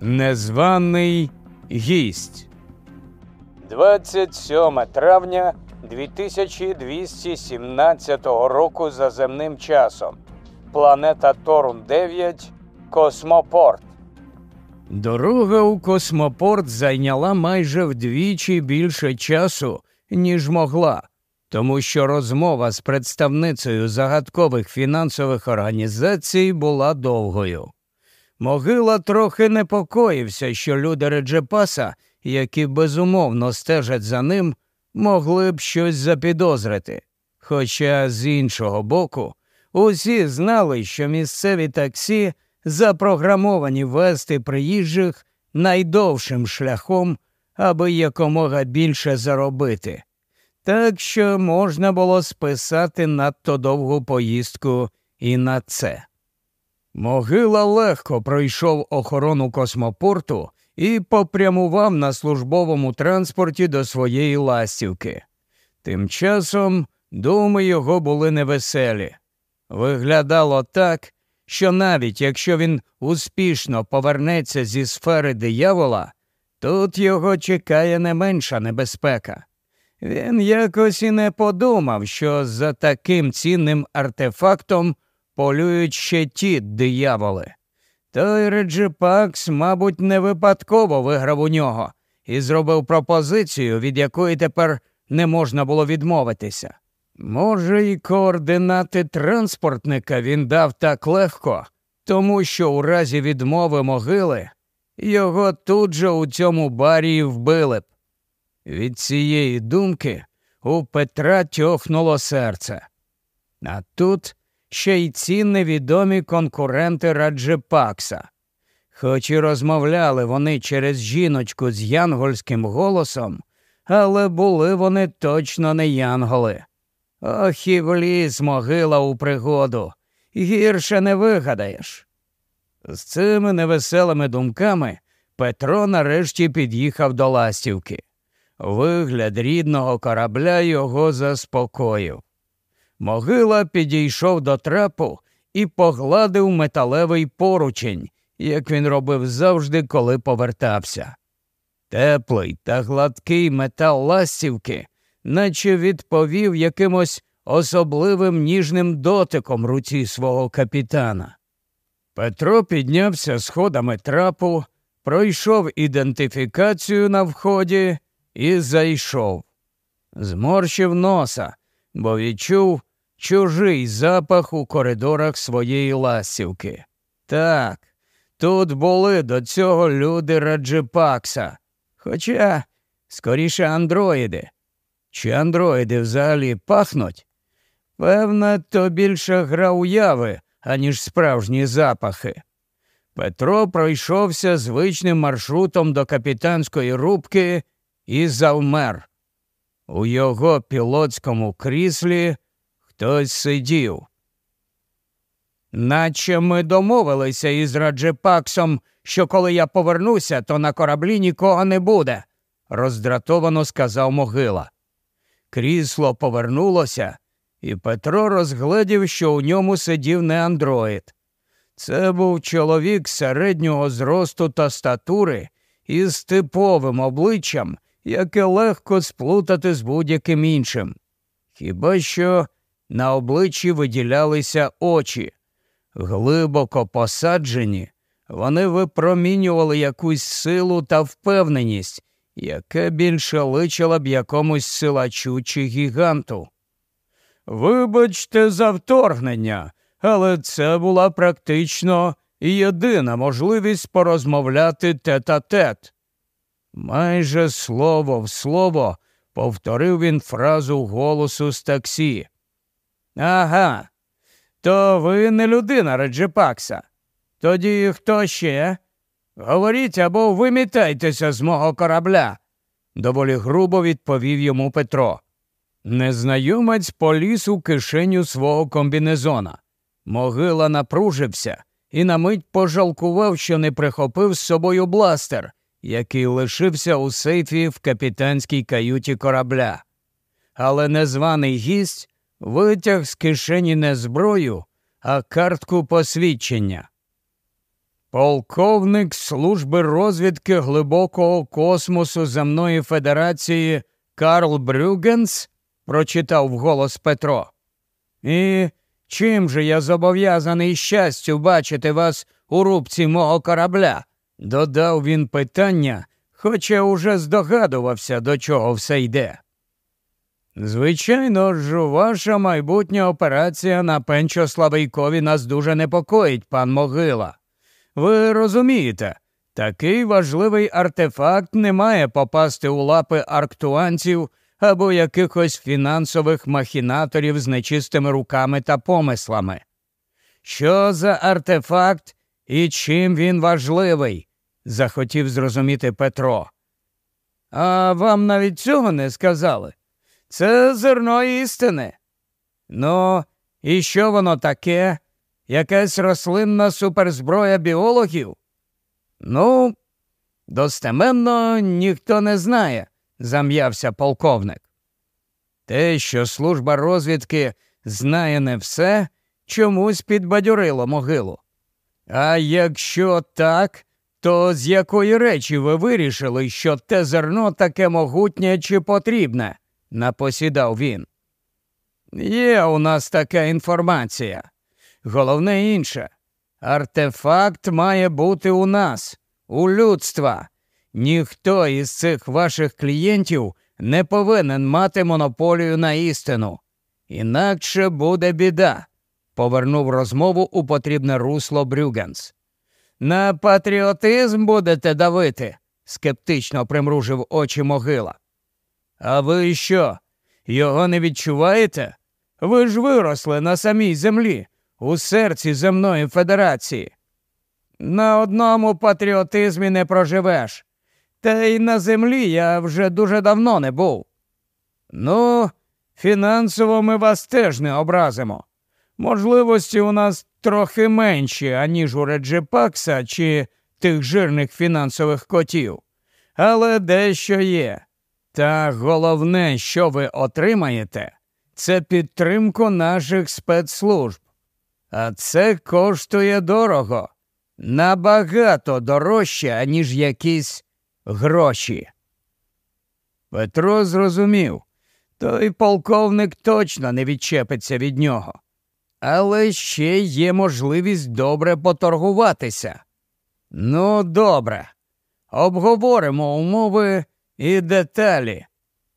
Незваний гість. 27 травня 2217 року за земним часом. Планета Торун 9. Космопорт. Дорога у космопорт зайняла майже вдвічі більше часу, ніж могла, тому що розмова з представницею загадкових фінансових організацій була довгою. Могила трохи непокоївся, що люди Реджепаса, які безумовно стежать за ним, могли б щось запідозрити. Хоча з іншого боку, усі знали, що місцеві таксі запрограмовані вести приїжджих найдовшим шляхом, аби якомога більше заробити. Так що можна було списати надто довгу поїздку і на це. Могила легко пройшов охорону космопорту і попрямував на службовому транспорті до своєї ластівки. Тим часом думи його були невеселі. Виглядало так, що навіть якщо він успішно повернеться зі сфери диявола, тут його чекає не менша небезпека. Він якось і не подумав, що за таким цінним артефактом полюють ще ті дияволи. Той Реджипакс, мабуть, не випадково виграв у нього і зробив пропозицію, від якої тепер не можна було відмовитися. Може, і координати транспортника він дав так легко, тому що у разі відмови могили його тут же у цьому барі вбили б. Від цієї думки у Петра тьохнуло серце. А тут ще й ці невідомі конкуренти Раджепакса. Хоч і розмовляли вони через жіночку з янгольським голосом, але були вони точно не янголи. Ох і вліз могила у пригоду, гірше не вигадаєш. З цими невеселими думками Петро нарешті під'їхав до ластівки. Вигляд рідного корабля його заспокоїв. Могила підійшов до трапу і погладив металевий поручень, як він робив завжди, коли повертався. Теплий та гладкий метал ластівки наче відповів якимось особливим ніжним дотиком руці свого капітана. Петро піднявся сходами трапу, пройшов ідентифікацію на вході і зайшов. Зморщив носа, бо відчув чужий запах у коридорах своєї ластівки. Так, тут були до цього люди Раджипакса, хоча скоріше андроїди. Чи андроїди взагалі пахнуть? Певно, то більше гра уяви, аніж справжні запахи. Петро пройшовся звичним маршрутом до капітанської рубки і завмер. У його пілотському кріслі хтось сидів. Наче ми домовилися із Раджепаксом, що коли я повернуся, то на кораблі нікого не буде, роздратовано сказав могила. Крісло повернулося, і Петро розгледів, що у ньому сидів не андроїд. Це був чоловік середнього зросту та статури із типовим обличчям, яке легко сплутати з будь-яким іншим. Хіба що на обличчі виділялися очі. Глибоко посаджені, вони випромінювали якусь силу та впевненість, яке більше личила б якомусь силачу чи гіганту. Вибачте за вторгнення, але це була практично єдина можливість порозмовляти тет-а-тет. Майже слово в слово повторив він фразу голосу з таксі. Ага, то ви не людина Реджепакса. Тоді хто ще? Говоріть або вимітайтеся з мого корабля, доволі грубо відповів йому Петро. Незнайомець поліз у кишеню свого комбінезона. Могила напружився і на мить пожалкував, що не прихопив з собою бластер, який лишився у сейфі в капітанській каюті корабля. Але незваний гість витяг з кишені не зброю, а картку посвідчення. Полковник служби розвідки глибокого космосу земної федерації Карл Брюгенс, прочитав вголос Петро. І чим же я зобов'язаний щастю бачити вас у рубці мого корабля? додав він питання, хоча уже здогадувався, до чого все йде. Звичайно ж, ваша майбутня операція на Пенчославейкові нас дуже непокоїть, пан Могила. Ви розумієте, такий важливий артефакт не має попасти у лапи арктуанців або якихось фінансових махінаторів з нечистими руками та помислами. Що за артефакт і чим він важливий? захотів зрозуміти Петро. А вам навіть цього не сказали? Це зерно істини. Ну, і що воно таке? Якась рослинна суперзброя біологів? Ну, достеменно ніхто не знає, зам'явся полковник. Те, що служба розвідки знає не все, чомусь підбадьорило могилу. А якщо так, то з якої речі ви вирішили, що те зерно таке могутнє чи потрібне? Напосідав він. Є у нас така інформація. Головне інше. Артефакт має бути у нас, у людства. Ніхто із цих ваших клієнтів не повинен мати монополію на істину. Інакше буде біда, повернув розмову у потрібне русло Брюгенс. На патріотизм будете давити? скептично примружив очі могила. А ви що? Його не відчуваєте? Ви ж виросли на самій землі, у серці земної федерації. На одному патріотизмі не проживеш. Та й на землі я вже дуже давно не був. Ну, фінансово ми вас теж не образимо. Можливості у нас трохи менші, аніж у Реджепакса чи тих жирних фінансових котів. Але дещо є. Та головне, що ви отримаєте, це підтримку наших спецслужб. А це коштує дорого, набагато дорожче, ніж якісь гроші. Петро зрозумів, той полковник точно не відчепиться від нього. Але ще є можливість добре поторгуватися. Ну, добре, обговоримо умови і деталі,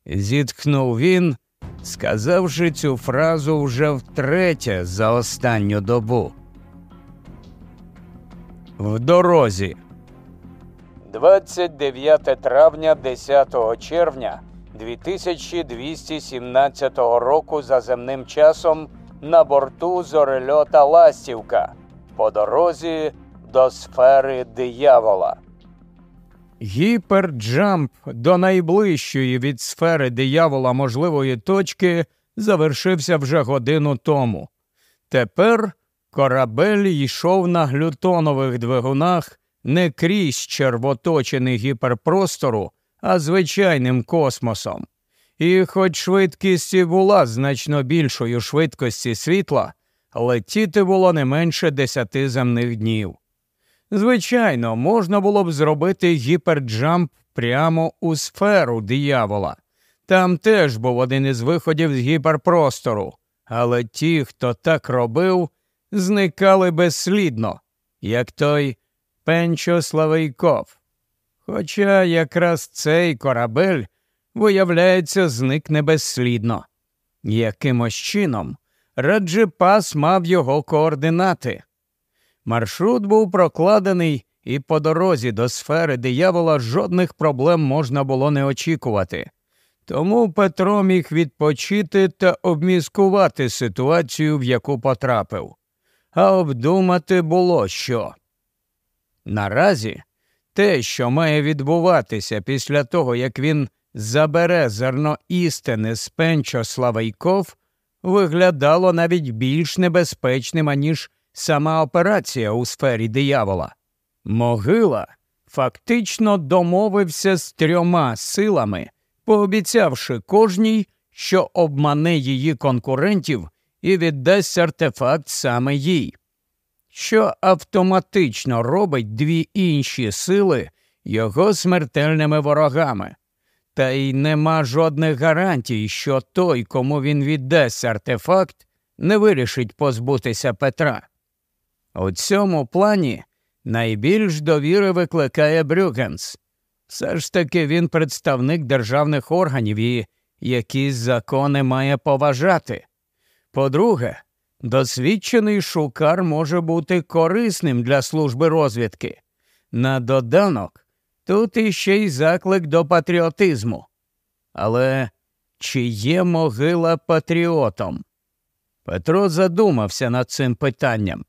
зітхнув він, сказавши цю фразу вже втретє за останню добу. В дорозі. 29 травня 10 червня 2217 року за земним часом на борту зорельота Ластівка по дорозі до сфери диявола. Гіперджамп до найближчої від сфери диявола можливої точки завершився вже годину тому. Тепер корабель йшов на глютонових двигунах не крізь червоточений гіперпростору, а звичайним космосом. І, хоч швидкість і була значно більшою швидкості світла, летіти було не менше десяти земних днів. Звичайно, можна було б зробити гіперджамп прямо у сферу диявола. Там теж був один із виходів з гіперпростору, але ті, хто так робив, зникали безслідно, як той Пенчо Славейков. Хоча якраз цей корабель, виявляється, зникне безслідно. Якимось чином Раджипас мав його координати. Маршрут був прокладений, і по дорозі до сфери диявола жодних проблем можна було не очікувати. Тому Петро міг відпочити та обміскувати ситуацію, в яку потрапив. А обдумати було що. Наразі те, що має відбуватися після того, як він забере зерно істини з Пенчо Славейков, виглядало навіть більш небезпечним, аніж сама операція у сфері диявола. Могила фактично домовився з трьома силами, пообіцявши кожній, що обмане її конкурентів і віддасть артефакт саме їй. що автоматично робить дві інші сили його смертельними ворогами. Та й нема жодних гарантій, що той, кому він віддасть артефакт, не вирішить позбутися Петра. У цьому плані найбільш довіри викликає Брюгенс. Все ж таки він представник державних органів і якісь закони має поважати. По-друге, досвідчений шукар може бути корисним для служби розвідки. На доданок тут іще й заклик до патріотизму. Але чи є могила патріотом? Петро задумався над цим питанням.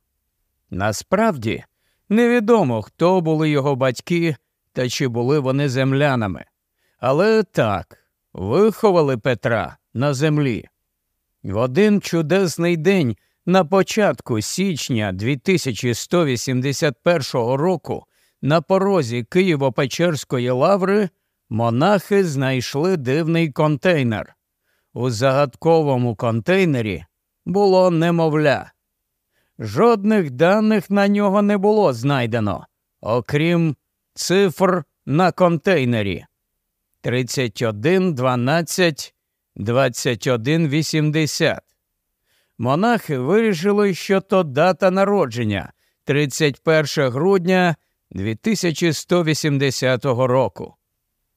Насправді невідомо, хто були його батьки та чи були вони землянами. Але так, виховали Петра на землі. В один чудесний день на початку січня 2181 року на порозі Києво-Печерської лаври монахи знайшли дивний контейнер. У загадковому контейнері було немовля. Жодних даних на нього не було знайдено, окрім цифр на контейнері 31 12 21 80. Монахи вирішили, що то дата народження 31 грудня 2180 року.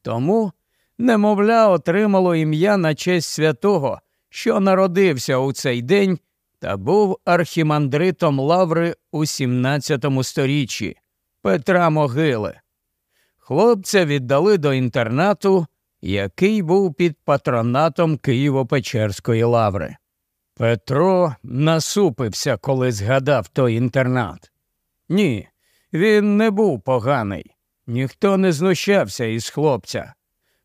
Тому немовля отримало ім'я на честь святого, що народився у цей день та був архімандритом Лаври у 17 сторіччі Петра Могили. Хлопця віддали до інтернату, який був під патронатом Києво-Печерської лаври. Петро насупився, коли згадав той інтернат. Ні, він не був поганий, ніхто не знущався із хлопця.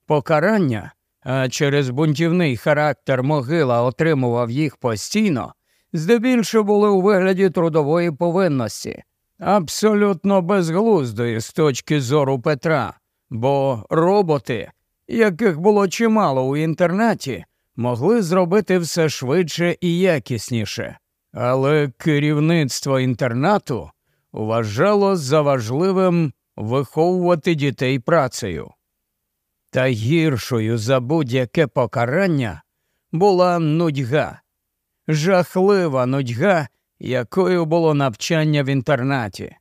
Покарання, а через бунтівний характер могила отримував їх постійно, здебільшого були у вигляді трудової повинності, абсолютно безглуздої з точки зору Петра, бо роботи, яких було чимало у інтернаті, могли зробити все швидше і якісніше. Але керівництво інтернату вважало за важливим виховувати дітей працею. Та гіршою за будь-яке покарання була нудьга, жахлива нудьга, якою було навчання в інтернаті.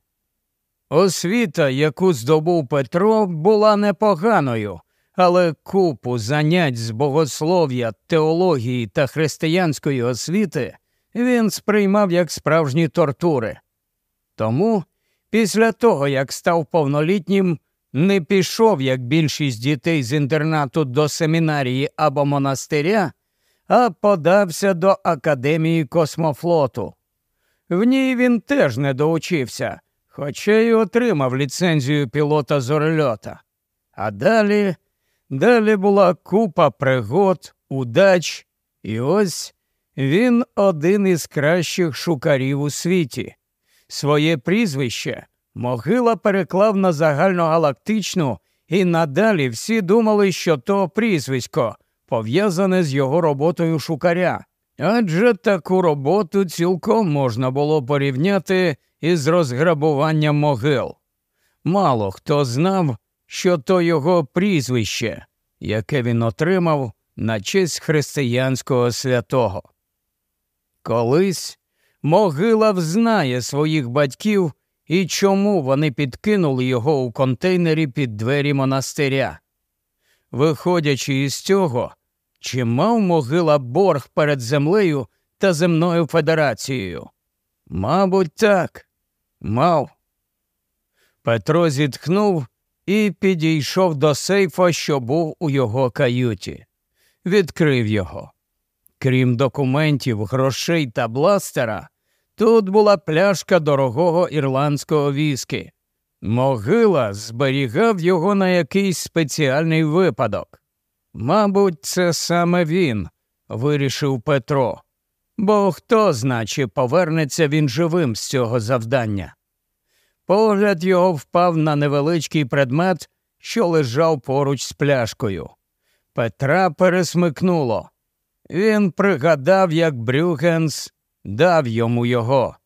Освіта, яку здобув Петро, була непоганою, але купу занять з богослов'я, теології та християнської освіти він сприймав як справжні тортури. Тому, після того, як став повнолітнім, не пішов, як більшість дітей з інтернату до семінарії або монастиря, а подався до Академії космофлоту. В ній він теж не доучився, хоча й отримав ліцензію пілота зорельота. А далі, далі була купа пригод, удач, і ось він один із кращих шукарів у світі. Своє прізвище могила переклав на загальногалактичну, і надалі всі думали, що то прізвисько пов'язане з його роботою шукаря. Адже таку роботу цілком можна було порівняти із розграбуванням могил. Мало хто знав, що то його прізвище, яке він отримав на честь християнського святого. Колись могила взнає своїх батьків і чому вони підкинули його у контейнері під двері монастиря. Виходячи із цього, чи мав могила борг перед землею та земною федерацією? Мабуть, так, мав. Петро зітхнув і підійшов до сейфа, що був у його каюті. Відкрив його. Крім документів, грошей та бластера, тут була пляшка дорогого ірландського віскі. Могила зберігав його на якийсь спеціальний випадок. Мабуть, це саме він, вирішив Петро. Бо хто значить, повернеться він живим з цього завдання. Погляд його впав на невеличкий предмет, що лежав поруч з пляшкою. Петра пересмикнуло. Він пригадав, як Брюхенс дав йому його.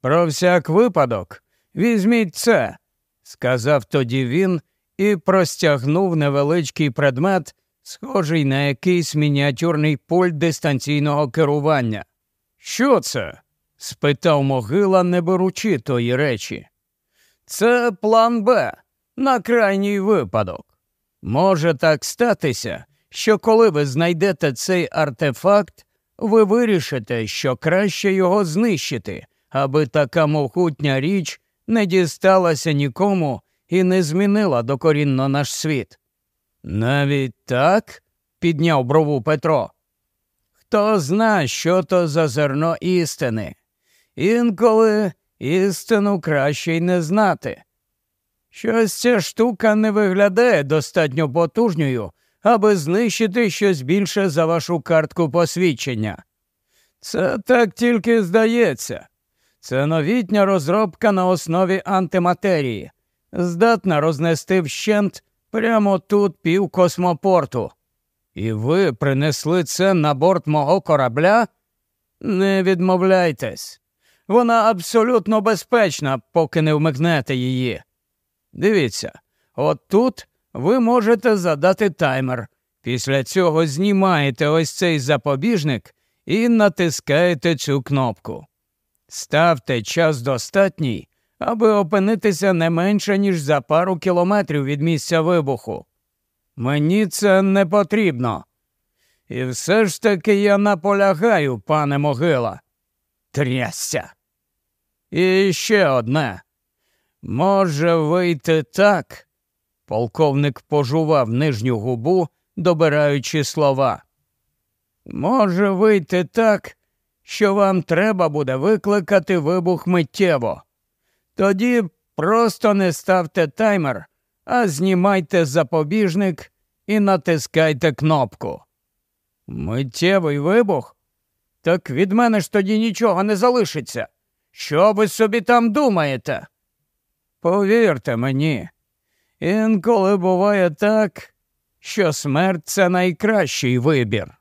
Про всяк випадок, візьміть це, сказав тоді він і простягнув невеличкий предмет, схожий на якийсь мініатюрний пульт дистанційного керування. Що це? спитав могила, не беручи тої речі. Це план Б на крайній випадок. Може так статися, що коли ви знайдете цей артефакт, ви вирішите, що краще його знищити, аби така могутня річ не дісталася нікому і не змінила докорінно наш світ. Навіть так? підняв брову Петро. Хто зна, що то за зерно істини. Інколи істину краще й не знати. Щось ця штука не виглядає достатньо потужньою, аби знищити щось більше за вашу картку посвідчення. Це так тільки здається. Це новітня розробка на основі антиматерії, здатна рознести вщент прямо тут пів космопорту. І ви принесли це на борт мого корабля? Не відмовляйтесь. Вона абсолютно безпечна, поки не вмикнете її. Дивіться, от тут ви можете задати таймер. Після цього знімаєте ось цей запобіжник і натискаєте цю кнопку. Ставте час достатній, аби опинитися не менше, ніж за пару кілометрів від місця вибуху. Мені це не потрібно. І все ж таки я наполягаю, пане могила. Трясся. І ще одне. Може вийти так. Полковник пожував нижню губу, добираючи слова. Може вийти так, що вам треба буде викликати вибух миттєво. Тоді просто не ставте таймер, а знімайте запобіжник і натискайте кнопку. Миттєвий вибух? Так від мене ж тоді нічого не залишиться. Що ви собі там думаєте? Повірте мені, інколи буває так, що смерть це найкращий вибір.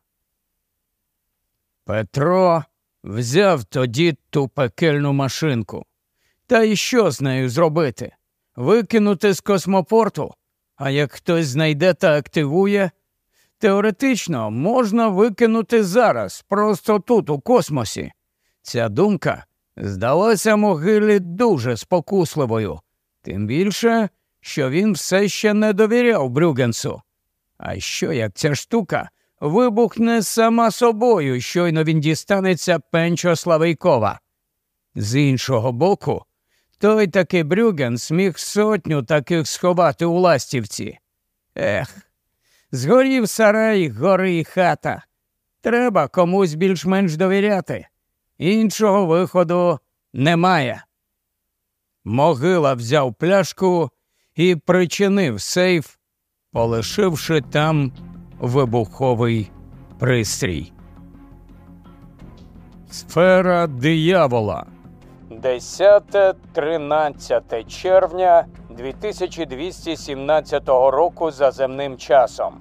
Петро взяв тоді ту пекельну машинку. Та й що з нею зробити? Викинути з космопорту? А як хтось знайде та активує, теоретично можна викинути зараз, просто тут, у космосі. Ця думка здалася могилі дуже спокусливою, тим більше, що він все ще не довіряв Брюгенсу. А що як ця штука вибухне сама собою, щойно він дістанеться пенчо Славейкова? З іншого боку, той таки Брюген сміг сотню таких сховати у ластівці. Ех, згорів сарай, гори і хата. Треба комусь більш-менш довіряти. Іншого виходу немає. Могила взяв пляшку і причинив сейф, полишивши там вибуховий пристрій. Сфера диявола. 10-13 червня 2217 року за земним часом.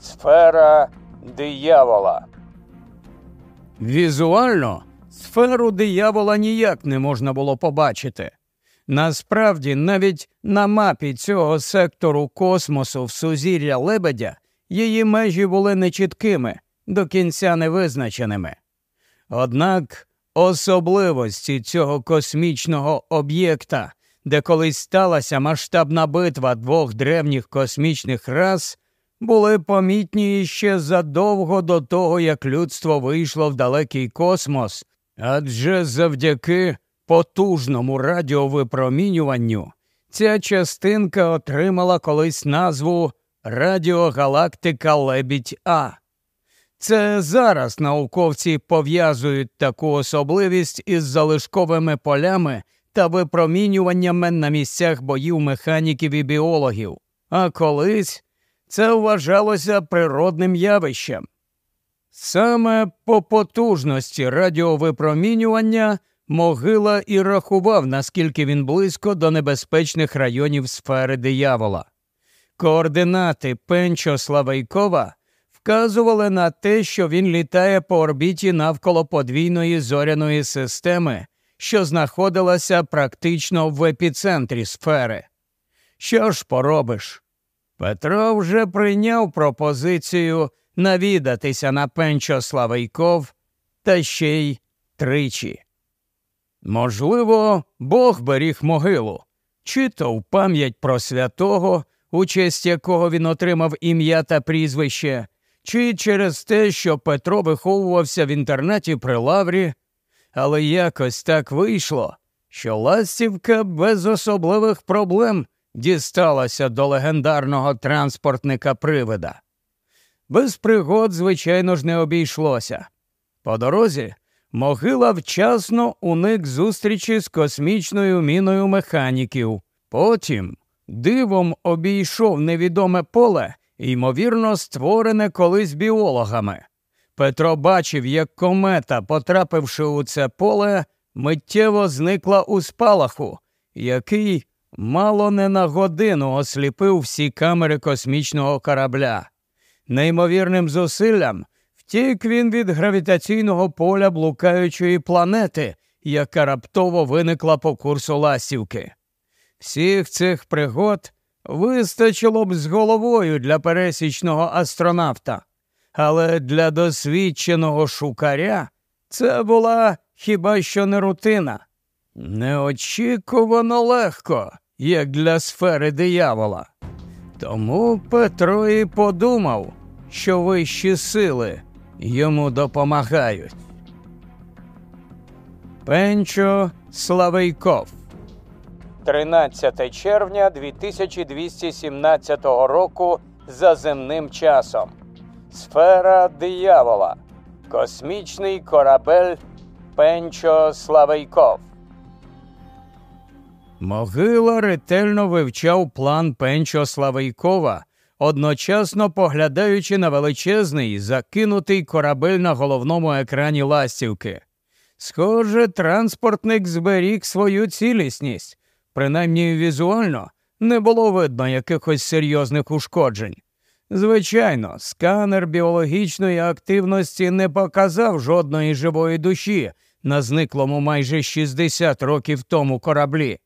Сфера диявола. Візуально сферу диявола ніяк не можна було побачити. Насправді, навіть на мапі цього сектору космосу в сузір'я лебедя її межі були нечіткими, до кінця невизначеними. Однак особливості цього космічного об'єкта, де колись сталася масштабна битва двох древніх космічних рас, були помітні ще задовго до того, як людство вийшло в далекий космос, адже завдяки потужному радіовипромінюванню ця частинка отримала колись назву Радіогалактика Лебідь А. Це зараз науковці пов'язують таку особливість із залишковими полями та випромінюваннями на місцях боїв механіків і біологів, а колись це вважалося природним явищем. Саме по потужності радіовипромінювання могила і рахував, наскільки він близько до небезпечних районів сфери диявола. Координати Пенчо Славейкова вказували на те, що він літає по орбіті навколо подвійної зоряної системи, що знаходилася практично в епіцентрі сфери. Що ж поробиш? Петро вже прийняв пропозицію навідатися на пенчо Славейков та ще й тричі. Можливо, Бог беріг могилу, чи то в пам'ять про святого, у честь якого він отримав ім'я та прізвище, чи через те, що Петро виховувався в інтернаті при лаврі, але якось так вийшло, що ластівка без особливих проблем дісталася до легендарного транспортника привида. Без пригод, звичайно ж, не обійшлося. По дорозі могила вчасно уник зустрічі з космічною міною механіків. Потім дивом обійшов невідоме поле, ймовірно, створене колись біологами. Петро бачив, як комета, потрапивши у це поле, миттєво зникла у спалаху, який мало не на годину осліпив всі камери космічного корабля. Неймовірним зусиллям втік він від гравітаційного поля блукаючої планети, яка раптово виникла по курсу ластівки. Всіх цих пригод вистачило б з головою для пересічного астронавта, але для досвідченого шукаря це була хіба що не рутина. Неочікувано легко, як для сфери диявола. Тому Петро і подумав, що вищі сили йому допомагають. Пенчо Славейков 13 червня 2217 року за земним часом. Сфера диявола. Космічний корабель Пенчо Славейков. Могила ретельно вивчав план Пенчо Славейкова, одночасно поглядаючи на величезний закинутий корабель на головному екрані ластівки. Схоже, транспортник зберіг свою цілісність, принаймні візуально не було видно якихось серйозних ушкоджень. Звичайно, сканер біологічної активності не показав жодної живої душі на зниклому майже 60 років тому кораблі,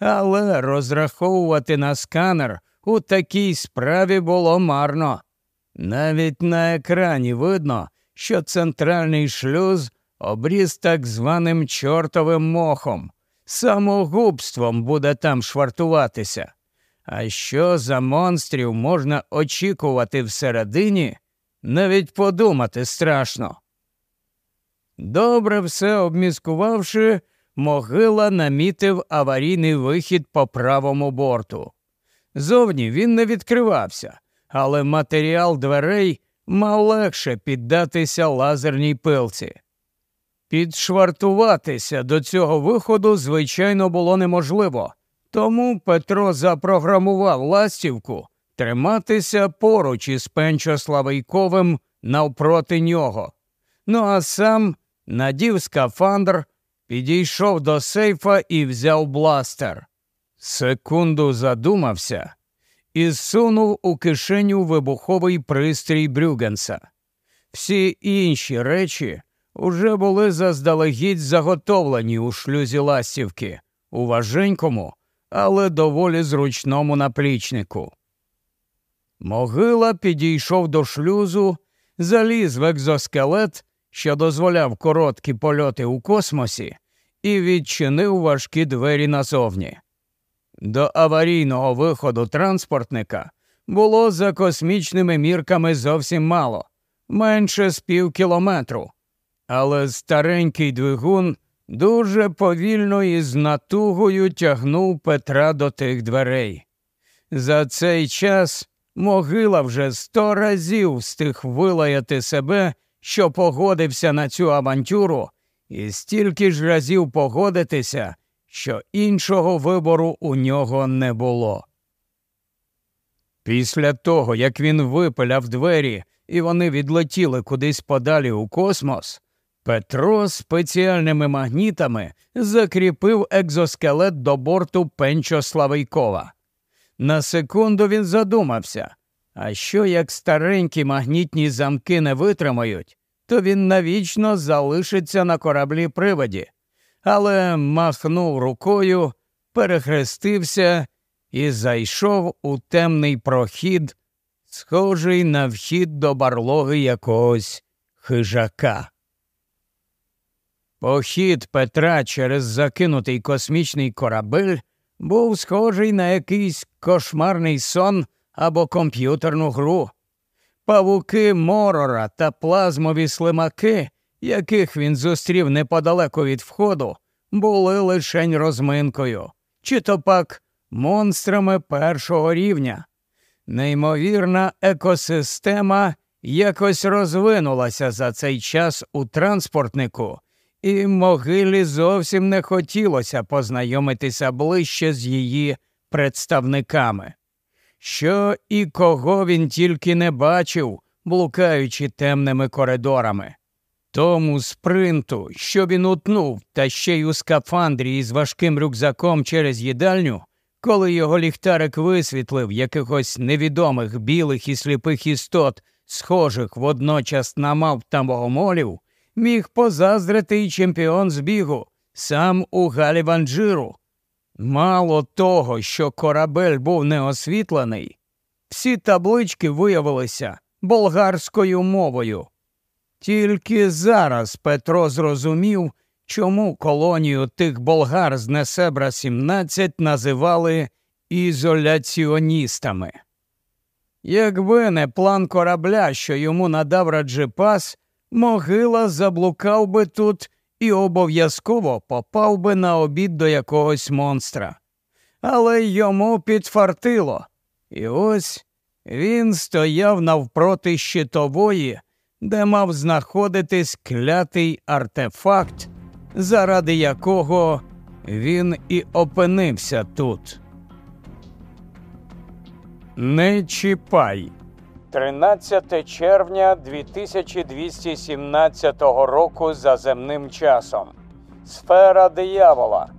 але розраховувати на сканер у такій справі було марно. Навіть на екрані видно, що центральний шлюз обріз так званим чортовим мохом, самогубством буде там швартуватися. А що за монстрів можна очікувати всередині, навіть подумати страшно. Добре все обміскувавши, могила намітив аварійний вихід по правому борту. Зовні він не відкривався, але матеріал дверей мав легше піддатися лазерній пилці. Підшвартуватися до цього виходу, звичайно, було неможливо, тому Петро запрограмував ластівку триматися поруч із Пенчо Славейковим навпроти нього. Ну а сам надів скафандр, підійшов до сейфа і взяв бластер. Секунду задумався і сунув у кишеню вибуховий пристрій Брюгенса. Всі інші речі уже були заздалегідь заготовлені у шлюзі ластівки, у важенькому, але доволі зручному наплічнику. Могила підійшов до шлюзу, заліз в екзоскелет, що дозволяв короткі польоти у космосі, і відчинив важкі двері назовні. До аварійного виходу транспортника було за космічними мірками зовсім мало, менше з пів кілометру. Але старенький двигун дуже повільно і з натугою тягнув Петра до тих дверей. За цей час могила вже сто разів встиг вилаяти себе, що погодився на цю авантюру, і стільки ж разів погодитися, що іншого вибору у нього не було. Після того, як він випиляв двері і вони відлетіли кудись подалі у космос, Петро спеціальними магнітами закріпив екзоскелет до борту Пенчо Славейкова. На секунду він задумався а що як старенькі магнітні замки не витримають, то він навічно залишиться на кораблі приводі. але махнув рукою, перехрестився і зайшов у темний прохід, схожий на вхід до барлоги якогось хижака. Похід Петра через закинутий космічний корабель був схожий на якийсь кошмарний сон або комп'ютерну гру. Павуки морора та плазмові слимаки, яких він зустрів неподалеку від входу, були лишень розминкою, чи то пак монстрами першого рівня. Неймовірна екосистема якось розвинулася за цей час у транспортнику, і могилі зовсім не хотілося познайомитися ближче з її представниками. Що і кого він тільки не бачив, блукаючи темними коридорами. Тому спринту, що він утнув, та ще й у скафандрі із важким рюкзаком через їдальню, коли його ліхтарик висвітлив якихось невідомих білих і сліпих істот, схожих водночас на мав та богомолів, міг позаздрити й чемпіон збігу, сам у Галіванджиру. Мало того, що корабель був неосвітлений, всі таблички виявилися болгарською мовою. Тільки зараз Петро зрозумів, чому колонію тих болгар з Несебра 17 називали ізоляціоністами. Якби не план корабля, що йому надав Раджипас, могила заблукав би тут і обов'язково попав би на обід до якогось монстра. Але йому підфартило, і ось він стояв навпроти щитової, де мав знаходитись клятий артефакт, заради якого він і опинився тут. Не чіпай. 13 червня 2217 року за земним часом. Сфера диявола.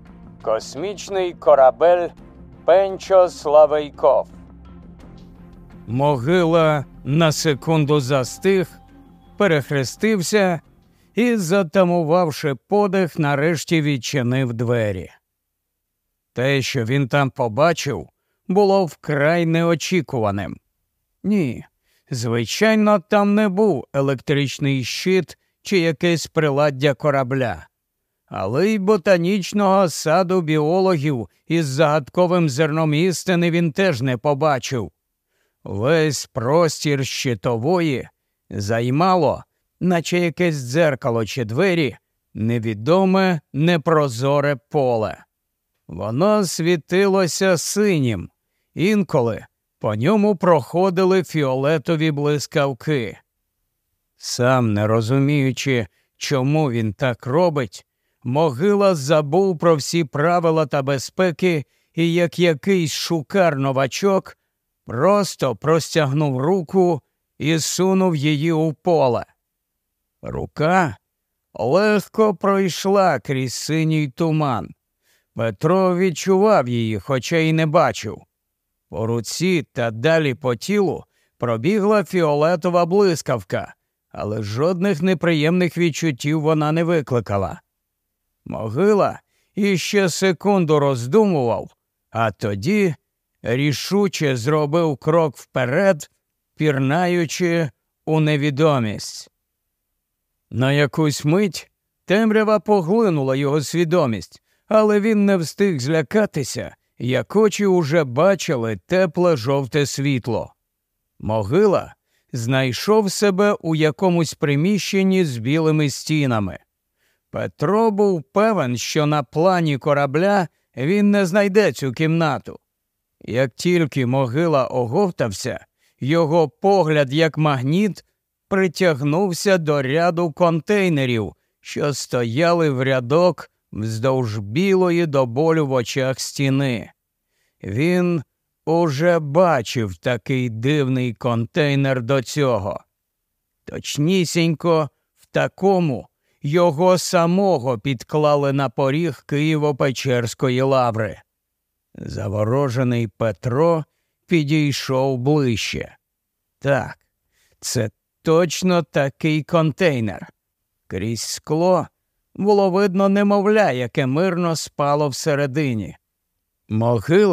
Космічний корабель Пенчо Славейков. Могила на секунду застиг, перехрестився і, затамувавши подих, нарешті відчинив двері. Те, що він там побачив, було вкрай неочікуваним. Ні, звичайно, там не був електричний щит чи якесь приладдя корабля, але й ботанічного саду біологів із загадковим зерном істини він теж не побачив. Весь простір щитової займало, наче якесь дзеркало чи двері, невідоме непрозоре поле. Воно світилося синім, інколи по ньому проходили фіолетові блискавки. Сам не розуміючи, чому він так робить, могила забув про всі правила та безпеки і, як якийсь шукар новачок, просто простягнув руку і сунув її у поле. Рука легко пройшла крізь синій туман. Петро відчував її, хоча й не бачив. По руці та далі по тілу пробігла фіолетова блискавка, але жодних неприємних відчуттів вона не викликала. Могила іще секунду роздумував, а тоді рішуче зробив крок вперед, пірнаючи у невідомість. На якусь мить темрява поглинула його свідомість, але він не встиг злякатися, як очі уже бачили тепле жовте світло. Могила знайшов себе у якомусь приміщенні з білими стінами. Петро був певен, що на плані корабля він не знайде цю кімнату. Як тільки могила оговтався, його погляд, як магніт, притягнувся до ряду контейнерів, що стояли в рядок вздовж білої до болю в очах стіни. Він уже бачив такий дивний контейнер до цього. Точнісінько в такому його самого підклали на поріг Києво-Печерської лаври. Заворожений Петро підійшов ближче. Так, це точно такий контейнер. Крізь скло було видно немовля, яке мирно спало всередині. Могила